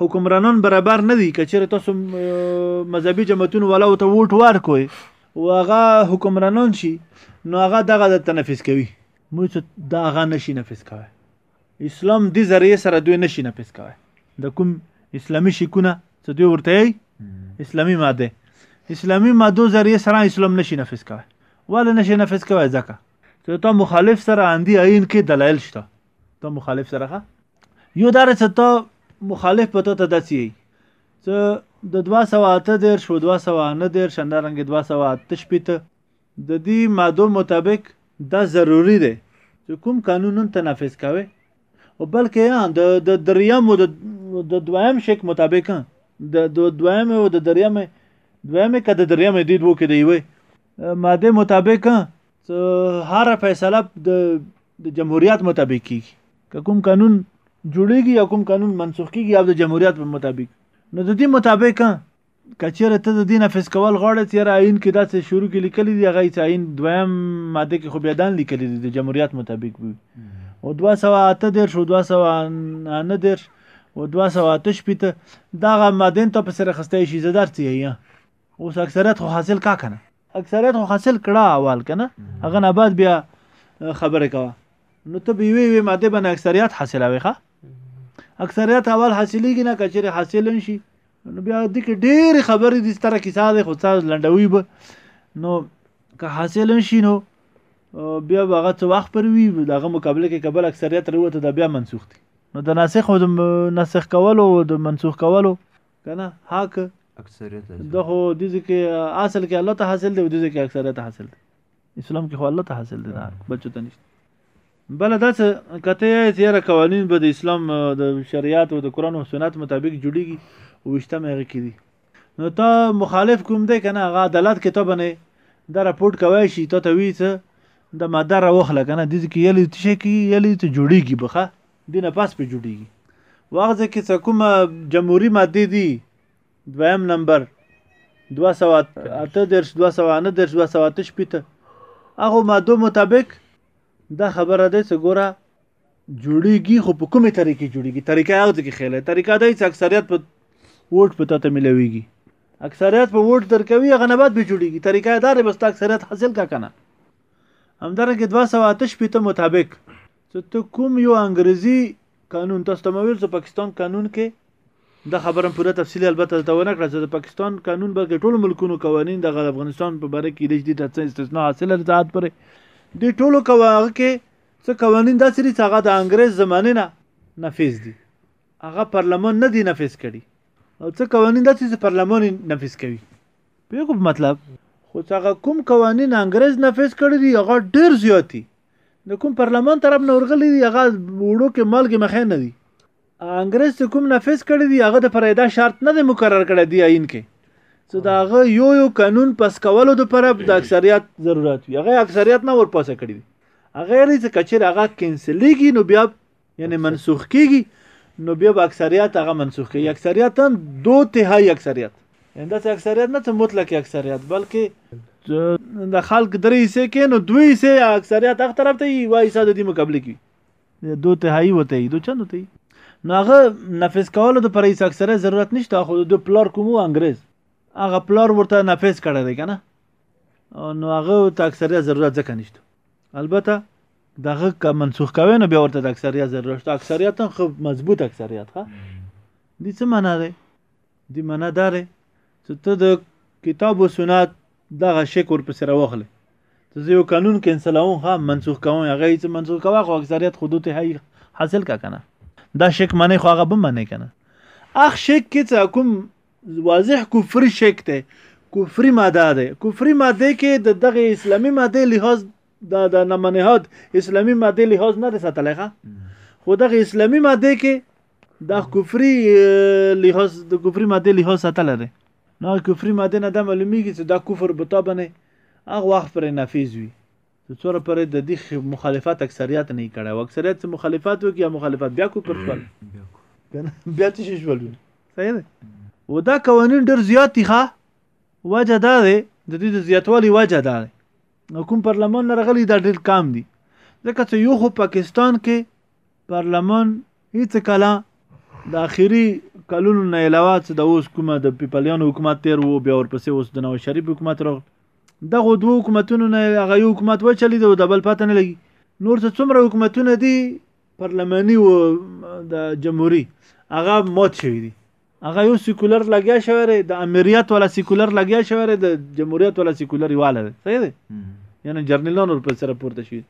حکمرانان برابر نه دي کچره تاسو مذهبي جماعتونو ولا او ته ووټ ورکوي او هغه حکمرانان شي نو هغه دغه د تنفس کوي مو څه دا هغه نشي نفس کوي اسلام دې ذریعہ سره دوی نشي نفس کوي د کوم اسلامي شکونه څه دوی ورته اسلامي ماده اسلامي ماده ذریعہ سره اسلام نشي نفس کوي ولا نشي نفس کوي ځکه ته مخالف سره اندي عین کې دلایل شته ته مخالف سره یو داره چې ته مخالف په ته داسې یي چې د 208 دیر شو 209 دیر شندرنګ 208 شپته د دې مادو مطابق دا ضروری دی چې کوم قانون نن تنفذ کوي او بلکې د د دریم او د دویم شک مطابق د دویم او د دریم دویم کده دریم دې دوه کې دی وي ماده مطابق هر فیصله د د جمهوریت مطابق کیږي که کوم قانون جوړیږي یا کوم قانون منسوخ کیږي او د جمهوریت په مطابق نو د دې مطابق کچېره ته د دین افیس کول غواړې چې را عین کې داسې شروع کې لیکلي دي هغه چې عین دویم ماده کې خو بیا دان لیکلي دي د جمهوریت مطابق وي او 208 دیر شو 209 دیر او 208 شپته دا ماده ته په سره خسته شي زدار ته یې اوس اکثریت خو حاصل کا کنه اکثریت خو حاصل کړه اول کنه هغه نه بعد بیا خبره کوه نو ته به وی وی ماده باندې اکثریت حاصلوي ښه اکثریت اول حاصلېږي نه کچېرې حاصل نشي نو بیا د کې ډېر خبرې د ستره کیسه ده خو تاسو لنډوي به نو که حاصل نشي نو بیا هغه څه وخت پر وی دغه مقابله کې قبل اکثریت وروته دا بیا منسوخ دي نو د ناسخ او د ناسخ کولو او د منسوخ کولو کنه حق اکثریت د خو د دې کې اصل کې الله ته حاصل دی او د دې کې اکثریت حاصل دی اسلام کې خو الله ته حاصل دی نه بچو ته نشته بل دا چې کته یې تیر قوانین به د اسلام د شریعت او د قران او سنت مطابق جوړیږي او وشته مې کې دي نو ته مخالف کوم دی کنه هغه عدالت کې ته بنه دا راپورټ کوي شي ته ته وی څه د ماده راوخله کنه د دې کې یلی څه کې یلی ته جوړیږي بخه دی نه پس په جوړیږي واغځه کې څه کومه جمهوري ماده دي دویم نمبر 238 239 238 پیته هغه ماده مطابق دا خبره ده چې ګوره جوړیږي خو په کومه طریقې جوړیږي طریقه هغه ته کې خېله طریقه دا چې اکثریت په ووټ په تاته ملويږي اکثریت په ووټ درکوي هغه نه بعد به جوړیږي طریقه دا ده بس اکثریت حاصل کا کنه همدارنګه 208 پیته مطابق څه ته کوم یو انګریزي قانون تاسو ته ویل چې پاکستان قانون کې دا خبره پوره تفصیلی البته ته ونه کړه چې د پاکستان قانون بلکې ټول ملکونو قوانین د افغانستان په باره کې لږ دي ته څه استثنا حاصله ده ساعت پرې د ټولو قواغه کې څه قوانین داسې دي چې هغه د انګریز زمانې نه نفیذ دي هغه پرلمان نه دی نفیذ کړي او څه قوانین داسې چې پرلمان نفیذ کوي په کوم مطلب خو هغه کوم قوانین انګریز نفیذ کړي دي هغه ډیر زیاتی د کوم پرلمان طرف نه ورغلي دي هغه وړو کې مالګې مخې نه دي انګريز چې کوم نافذ کړی دی هغه د پرېدا شرط نه دی مقرر کړی دی آئین کې چې دا هغه یو یو قانون پس کولو د پر د اکثریت ضرورت وي هغه اکثریت نه ورپاسه کړی دی هغه لري چې کچیر هغه کینسلیږي نو بیا یعنی منسوخ کیږي نو بیا به اکثریت هغه منسوخ کیږي اکثریت هم دو تهایی اکثریت یعنی داسې اکثریت نه ته مطلق اکثریت بلکې د خلق درې حصے کې نو دوی حصے اکثریت هغه طرف ته وي وای ساده دي مقابله کوي دو تهایی وته دي دو چند ته نو هغه نفس کولو د پرې اکثریت ضرورت نشته خو د پلار کومو انګريز هغه پلار ورته نفس کړی دی کنه نو هغه ته اکثریت ضرورت ځکه نشته البته دغه که منسوخ کوي نو بیا ورته د اکثریت ضرورت شته اکثریت هم خو مضبوط اکثریت ها دي څه معنا ده دي معنا ده چې ته د کتاب او سنت دغه شک ورپسې راوخلې ته زه یو قانون کینسلوم ها منسوخ کوم هغه یې څه منسوخ کوه خو اکثریت خو دوی حاصل کا کنه دا شک معنی خو هغه به معنی کنه اخ شک کې څه کوم واضح کفر شک ته کفري ماده ده کفري ماده کې د دغه اسلامي ماده لحاظ دا د نمنهاد اسلامي ماده لحاظ نه ده ساتلی ښه خو دغه اسلامي ماده کې دا کفري لحاظ د کفري ماده لحاظ ساتلی دی نو کفري ماده نه دا معلومیږي چې دا کفر به تا باندې هغه وخت پرې نافذ وي چې څوره پرې د دې مخالفت اکثریت نه کړی او اکثریت چې مخالفت وکړي یا مخالفت بیا کفر شول بیا څه شي شول صحیح ده و دا قوانین ډېر زیات دي ښه وجه دا دی د دې د زیاتوالي وجه دا دی نو کوم پرلمان نه راغلی دا ډېر کام دي ځکه چې یو خو پاکستان کې پرلمان هیڅ کله د اخیری کلونو نه علاوه چې د اوس کومه د پیپلیانو حکومت تیر وو بیا ورپسې اوس د نواز شریف حکومت راغ دغه دوه حکومتونو نه هغه یو حکومت وچلی دی او د بل پته نه لګي نور څه څومره حکومتونه دي پرلماني او د جمهوریت هغه مات شوی دي هغه یو سیکولر لګیا شوی دی د امریت ولا سیکولر لګیا شوی دی د جمهوریت ولا سیکولر یواله دی صحیح دی یعنی جرنیلان ور پر سره پورته شي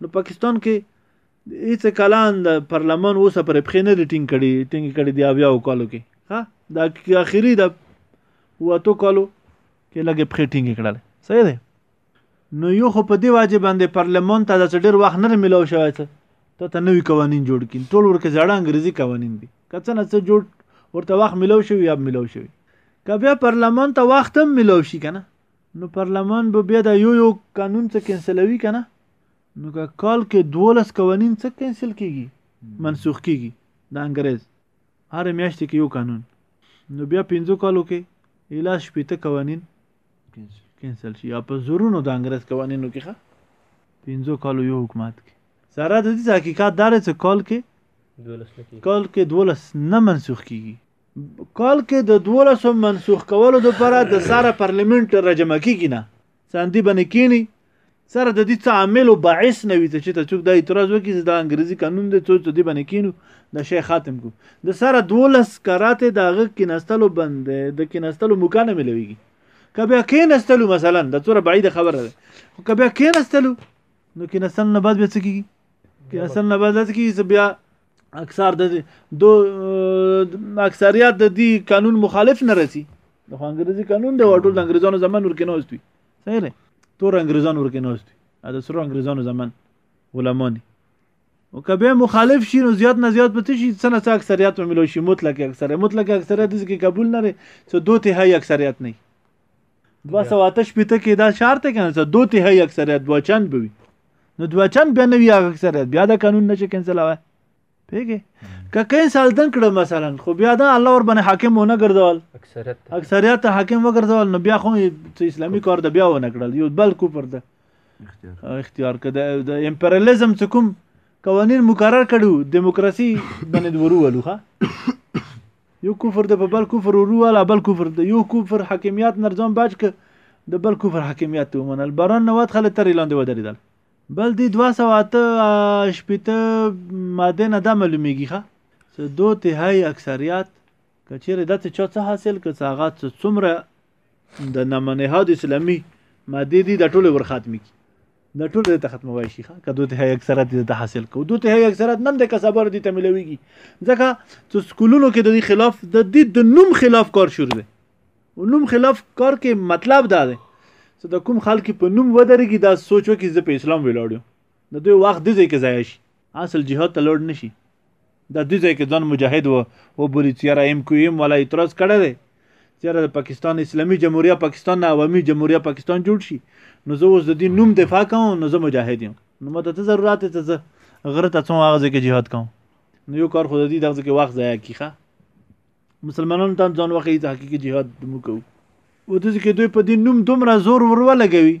نو پاکستان کې هیڅ کلان د پارلمان اوسه پر پخې نه دی ټینګ کړي ټینګ کړي دی بیا وکالو کې ها د اخیری د واتو کالو کې لګې پخې ټینګ کړل صحیح دی نو یو خو په دې واجب باندې پارلمان ته د ډېر وخت نه ملو شوی ته ته ته نوی قوانين جوړ کین ټول ورکه زړه انګریزي قوانين دي کڅ نه څه جوړ ورته وخت ملو شوی یا ملو شوی کبه پارلمان ته وخت هم ملو شي کنه نو پارلمان به بیا د یو یو قانون څخه کینسلوي کنه نو که کال کې 12 قوانين څخه کینسل کیږي منسوخ کیږي د انګريز هر میاشت کې یو قانون نو بیا 15 کالو کې اله شپې ته قوانين کینسل شي یا په زورونو د انګريز قوانینو کې ښه پنځو کالو یو حکومت کې سره د دې حقیقت دار چې کال کې کال کې دولس نه منسوخ کیږي کال کې د دولس منسوخ کولو لپاره د ساره پارلیمنت رجمه کیږي نه ساندي باندې کینی سره د دې څه عامل او باعث نه وي چې ته څوک دا اعتراض وکړي چې دا انګریزي قانون دی څو څو دې باندې کینو د شی خاتم کو د سره 12 کرات د هغه کیناستلو بند د کیناستلو مکان ملويږي کبه کیناستلو مثلا د څوره بعیده خبره ده خو کبه کیناستلو نو کیناستل نه بعد به څه کیږي کیناستل نه بعد څه کیږي بیا اکثر د دو اکثریت د دې قانون مخالف نه رسی د انګریزي قانون دی او ټول د انګریزانو زمانه ورکه نه وستوي صحیح دی تور انګریزان ورکه نوست دا د سرو انګریزانو زمان علماني او که به مخالف شي نو زیات نه زیات به شي څه نه څه اکثریت به ملو شي مطلق اکثریت مطلق اکثریت دې کې قبول نه لري څه دوه تهایی اکثریت نه دوا سو آتش پته کې دا شرط کنه څه دوه تهایی اکثریت دوا چند بوي نو دوا چند به نه وي اکثریت بیا دا قانون نشي کنسلوي پیګه که کین سالدن کړه مثلا خو بیا دا الله ور باندې حاکم ونه ګرځول اکثریت اکثریت حاکم وګرځول نو بیا خو اسلامي کار د بیا ونه کړل یو بل کوپر ده اختیار کده د امپریالیزم څخه کوم قوانین مقرر کړو دیموکراسي باندې ورو ولو ها یو کفر د بل کفر ورو ولا بل کفر د یو کفر حاکمیت نرځم بچ ک د بل کفر حاکمیت ومنل باران نواد خلک تر لاندې ودرېدل بل دی 288 ماده نه دا معلومیږي ښه چې دو تهایی اکثریت که چیرې داسې چا څه حاصل که څه هغه څه څومره د نامنهاد اسلامي ماده دي د ټولو ور ختمي د ټولو ته ختموي شي که دو تهایی اکثریت د حاصل کو دو تهایی اکثریت نن د کسبار دي تملويږي ځکه چې سکولونو کې د خلاف د دې د نوم خلاف کار شروع دی او نوم خلاف کار کې مطلب دا دی چې د کوم خلک په نوم ودرېږي دا سوچ وکړي زه په اسلام ولاړ یم د دوی وخت دې ځای کې ضایع شي اصل جهاد ته لوړ نشي دا دې ځای کې ځان مجاهد و او بولی چیرې ایم کو ایم ولا اعتراض کړی دی چیرې د پاکستان اسلامي جمهوریت پاکستان نه عوامي جمهوریت پاکستان جوړ شي نو زه اوس د دې نوم دفاع کوم نو زه مجاهد یم نو ماته ته ضرورت ته زه غره ته څو هغه ځای کې جهاد کوم نو یو کار خو د دې دغه کې وخت ضایع کیخه مسلمانانو ته ځان وخی ته حقیقي جهاد مو کوو و د ځکه دوی په دې نوم دومره زور ورولګوي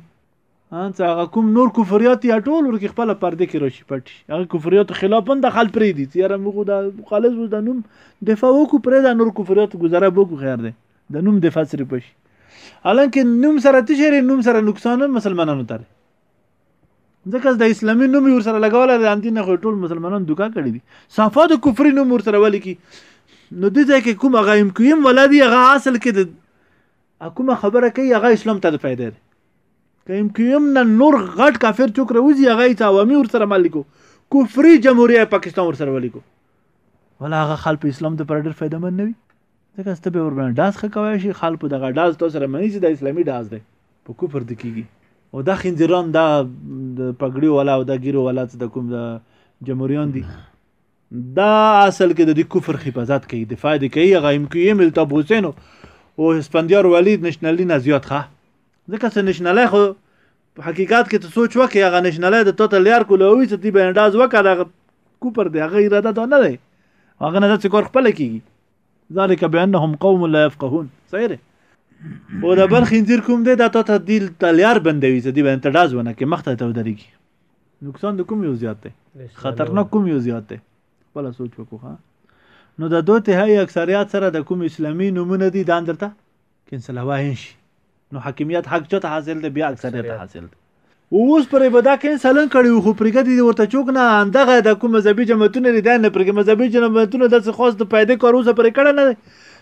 ان څه هغه کوم نور کفریات یا ټول ورکه خپل پرده کې راشي پټ هغه کفریات خلاف هم د خل پرې دي یاره موږ دا خالص و د نوم دفاع وکړو پرې دا نور کفریات گزاره بوکو خیر دی د نوم دفاع سره پشي حالانکه نوم سره تشری نوم سره نقصان مسلمانانو ته ځکه د اسلامي نوم ور سره لګول د انتی نه ټول مسلمانان دوکا کړی دي صفه د کفري نوم ور سره ولیکي نو د ځای کې کوم غایم کویم ولادي هغه اصل کې د کومه خبره کوي هغه اسلام ته د فائدې ده کوم کوم نه نور غټ کافر چوک روزي هغه ته عوامي ور سره مالکو کفري جمهوریت پاکستان ور سره ولیکو ولا هغه خلک اسلام ته پر ډېر فائدمن نه وي ځکه ته به ورباندې ډاز خه کوی شي خلک په دغه ډاز تاسو سره مني چې دا اسلامي ډاز دی په کوپر د کیږي او دا خندران دا د پګړیو والا او دا ګیرو والا څه د کوم د جمهوریان دي دا اصل کې د دې کفر حفاظت کوي دفاع دي کوي هغه ایم کیو ایم التاب حسین او اسفندیار ولید نشنلی نه زیات ښه ځکه چې نشنلی خو په حقیقت کې ته سوچ وکړې هغه نشنلی د تو ته لیار کول او چې دی به انداز وکړه هغه کوپر دی هغه اراده دا نه دی هغه نه ځکه کار خپل کیږي ذلك بانهم قوم لا يفقهون صحیح دی او د بل خنزیر کوم دی دا ته ته دی تلیار بندوي چې دی باندې تډاز ونه کې مخته ته ودرېږي نقصان د کوم یو زیات دی خطرناک کوم یو زیات دی خپل سوچ وکړه نو د دوه تهایی اکثریت سره د کوم اسلامي نمونه دي دا درته کینسل هوا شي نو حاکمیت حق چته حاصل دی بیا اکثریت حاصل دی اوس پر عبادت کې سلن کړي خو پرګه دي ورته چوک نه اندغه د کوم مذهبي جماعتونه لري دا نه پرګه مذهبي جماعتونه د څه خاص د فائدې کار اوسه پر کړه نه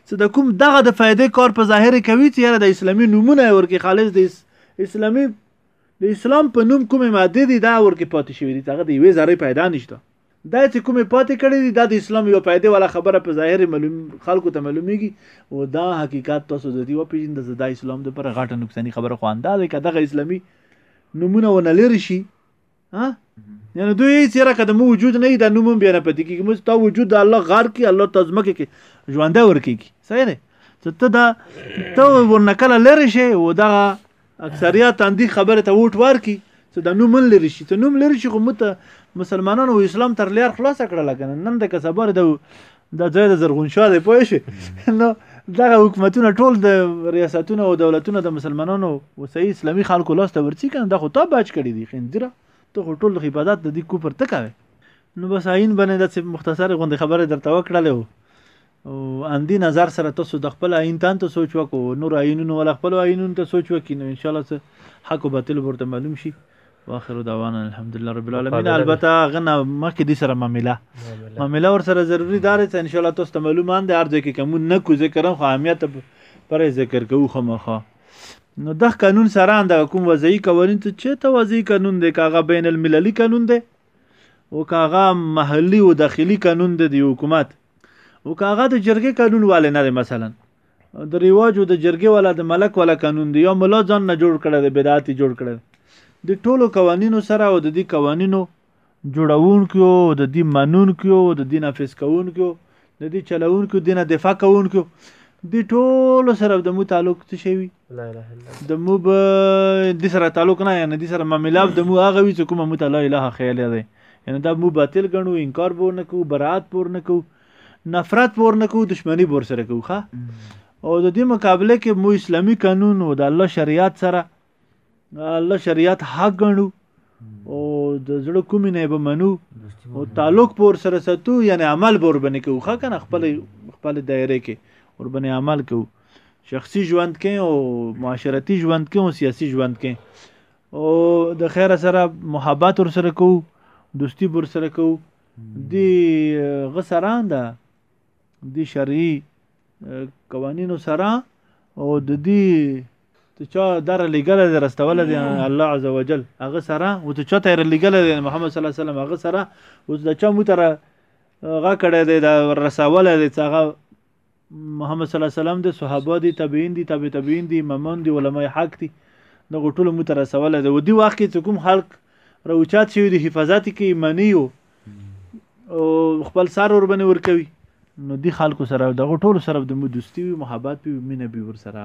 چې د کوم دغه د فائدې کار په ظاهر کوي چې یاره د اسلامي نمونه ورکه خالص د اسلامي د اسلام په نوم کومه ماده دي دا ورکه پاتې شوی دي هغه د وی زره پیدا نشته دا چې کومې پاتې کړې دي دا د اسلام یو فائدې والا خبره په ظاهر معلوم خلکو ته معلومیږي او دا حقیقت تاسو د دې وپیژند چې دا اسلام د پر غاټه نقصانی خبره خو انداز کې دغه اسلامي نمونه ونه لری شي ها یعنی دوی چې را کده مو وجود نه دا نوم بیا نه پاتې کیږي مو تا وجود د الله غار کې الله تزمکه کې ژوند ورکیږي صحیح ده ته دا ته ورنکله لری شي او دغه اکثریت اندی خبره ته ووټ ورکړي چې د نوم لري شي چې نوم لري شي خو مت مسلمانانو او اسلام تر لار خلاص کړل کنه نن د کسبر د د ځای د زرغون شاه دی پوه شي نو دغه حکومتونه ټول د ریاستونو او دولتونو د مسلمانانو او صحیح اسلامي خلکو لاس ته ورڅی کنه دا خو تا باج کړی دی خندره ته خو ټول عبادت د دې کوپر ته کوي نو بس عین باندې د مختصر غوندې خبره درته وکړلې او اندی نظر سره تاسو د خپل آئین تان ته سوچ وکو نور آئینونو ولا خپل آئینونو ته سوچ وکي نو ان شاء الله څه حق او باطل ورته معلوم شي واخر دعوانا الحمدلله رب العالمین البته غنه مخکې دي سره معامله معامله ور سره ضروری دار چې ان شاء الله تاسو ته معلومان دي ارزه کې کوم نه کو ذکر خو اهمیت پر ذکر کوو خمخه نو د قانون سره اند کوم وضعي قوانين ته چې ته وضعي قانون دی کاغه بین المللي قانون دی او کاغه محلي او داخلي قانون دی د حکومت او که هغه د جرګې قانون والے نه دی مثلا د ریواجو د جرګې والا د ملک والا قانون دی یا ملا ځان نه جوړ کړی دی بدعاتي جوړ کړی دی د ټولو قوانینو سره او د دې قوانینو جوړونکو او د دې منونکو او د دې نافذ کوونکو د دې چلوونکو دینه دفاع کوونکو د ټولو سره د مو تعلق څه شي وي د مو به د سره تعلق نه نه د سره معاملات د مو هغه وي چې کومه مو ته لا اله خیال دی یعنی دا مو باطل ګڼو انکار به ورنه کوو براعت به ورنه کوو نفرت به ورنه کوو دشمني به ورسره کوو ښه او د دې مقابله کې مو اسلامي قانون او د الله شریعت سره الله شریعت حق ګڼو او د زړه کومې نه به منو او تعلق به ورسره ساتو یعنی عمل به وربنې کوو ښه که نه خپل خپل دایره کې وربنې عمل کوو شخصي ژوند کې او معاشرتي ژوند کې او سیاسي ژوند کې او د خیر سره محبت ور سره کو دوستی ور سره کو دی غسران ده دی شرعي قوانینو سره او د دې ته چا در لګل د رستول دی الله عزوجل هغه سره او ته چا تیر لګل دی محمد صلی الله علیه وسلم هغه سره اوس د چا مو تر غا کړه دی د رسول دی هغه محمد صلی الله علیه وسلم دی صحابه دی تابعین دی تابع تابعین دی امامان دی علماء حق دی دغه ټول مو تر رسوله دی ودی وخت کې کوم خلق راوچات شوی دی حفاظت کې ایمانی یو او خپل سر ور باندې ور کوي نو دی خلکو سره دغه ټول سره د مو دوستي وي محبت وي مینه به ور سره